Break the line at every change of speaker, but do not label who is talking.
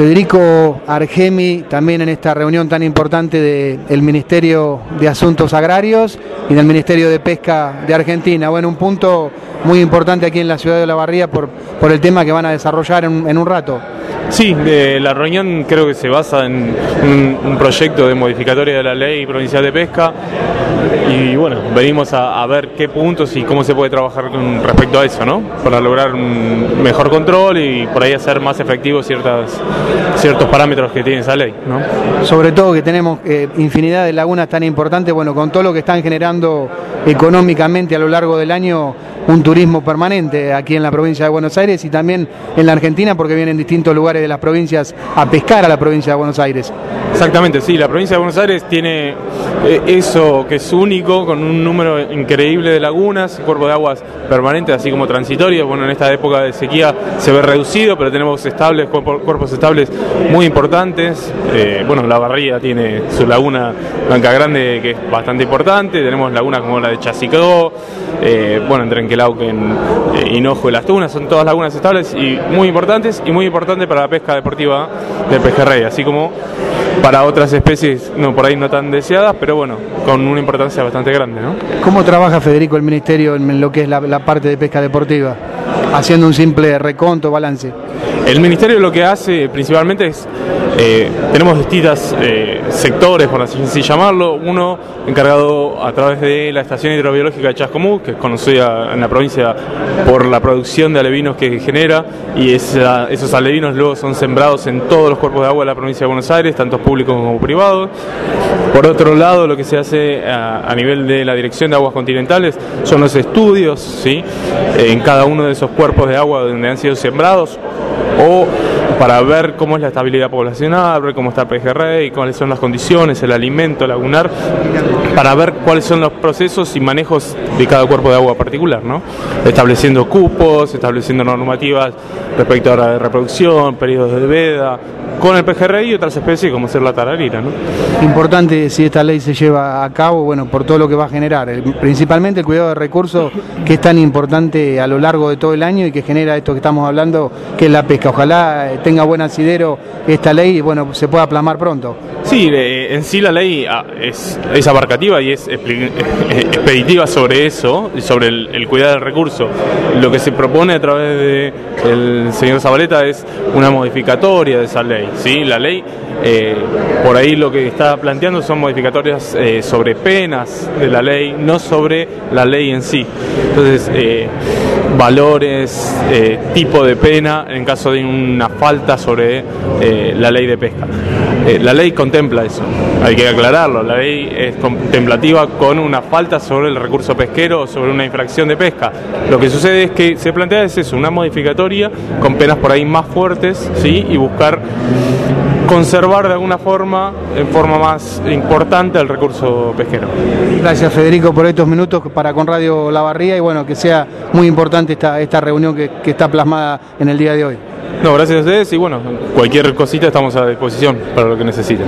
Federico Argemi, también en esta reunión tan importante del Ministerio de Asuntos Agrarios y del Ministerio de Pesca de Argentina. Bueno, un punto muy importante aquí en la ciudad de La Barría por, por el tema que van a desarrollar en, en un rato.
Sí, la reunión creo que se basa en un, proyecto de modificatoria de la ley provincial de pesca y bueno, venimos a, a, ver qué puntos y cómo se puede trabajar con respecto a eso, ¿no? Para lograr un mejor control y por ahí hacer más efectivos ciertas, ciertos parámetros que tiene esa ley, ¿no?
Sobre todo que tenemos eh, infinidad de lagunas tan importantes, bueno, con todo lo que están generando económicamente a lo largo del año un turismo permanente aquí en la provincia de Buenos Aires y también en la Argentina porque vienen distintos lugares de las provincias a pescar a la provincia de Buenos Aires.
Exactamente, sí, la provincia de Buenos Aires tiene eh, eso que es único, con un número increíble de lagunas, cuerpos de aguas permanentes, así como transitorios. Bueno, en esta época de sequía se ve reducido, pero tenemos estables, cuerpos estables muy importantes. Eh, bueno, la barría tiene su laguna Blanca Grande, que es bastante importante. Tenemos lagunas como la de Chasicó, eh, bueno, en Trenquelauquen, eh, Hinojo y Las Tunas, son todas lagunas estables y muy importantes y muy importantes para la pesca deportiva del pejerrey, así como para otras especies, no por ahí no tan deseadas, pero bueno, con una importancia bastante grande. ¿no?
¿Cómo trabaja Federico el Ministerio en lo que es la, parte de pesca deportiva? Haciendo un simple reconto, balance.
El Ministerio lo que hace principalmente es, eh, tenemos distintos eh, sectores, por así llamarlo, uno encargado a través de la estación hidrobiológica de Chascomú, que es conocida en la provincia por la producción de alevinos que genera, y esos alevinos luego son sembrados en todos los cuerpos de agua de la provincia de Buenos Aires, tanto públicos como privados. Por otro lado, lo que se hace a, a nivel de la Dirección de Aguas Continentales son los estudios, ¿sí? en cada uno de esos cuerpos de agua donde han sido sembrados, o para ver cómo es la estabilidad poblacional, ver cómo está el pejerrey, cuáles son las condiciones, el alimento lagunar, para ver cuáles son los procesos y manejos de cada cuerpo de agua particular, ¿no? Estableciendo cupos, estableciendo normativas respecto a la reproducción, periodos de veda, con el pejerrey y otras especies como ser la tararira. ¿no?
Importante si esta ley se lleva a cabo, bueno, por todo lo que va a generar, principalmente el cuidado de recursos que es tan importante a lo largo de todo el año y que genera esto que estamos hablando, que es la pesca. Ojalá tenga buen asidero esta ley y bueno, se pueda plasmar pronto.
Sí, en sí la ley es, es abarcativa y es expeditiva sobre eso, sobre el, el, cuidado del recurso. Lo que se propone a través del de señor Zabaleta es una modificatoria de esa ley. ¿sí? La ley, eh, por ahí lo que está planteando son modificatorias eh, sobre penas de la ley, no sobre la ley en sí. Entonces, eh, valores, tipo de pena en caso de una falta sobre la ley de pesca. la ley contempla eso, hay que aclararlo, la ley es contemplativa con una falta sobre el recurso pesquero o sobre una infracción de pesca. Lo que sucede es que se plantea es eso, una modificatoria con penas por ahí más fuertes, ¿sí? Y buscar conservar de alguna forma, en forma más importante, el recurso pesquero.
Gracias Federico por estos minutos para con Radio La Barría y bueno, que sea muy importante esta, esta reunión que, que está plasmada en el día de hoy.
No, gracias a ustedes y bueno, cualquier cosita estamos a disposición para lo que necesiten.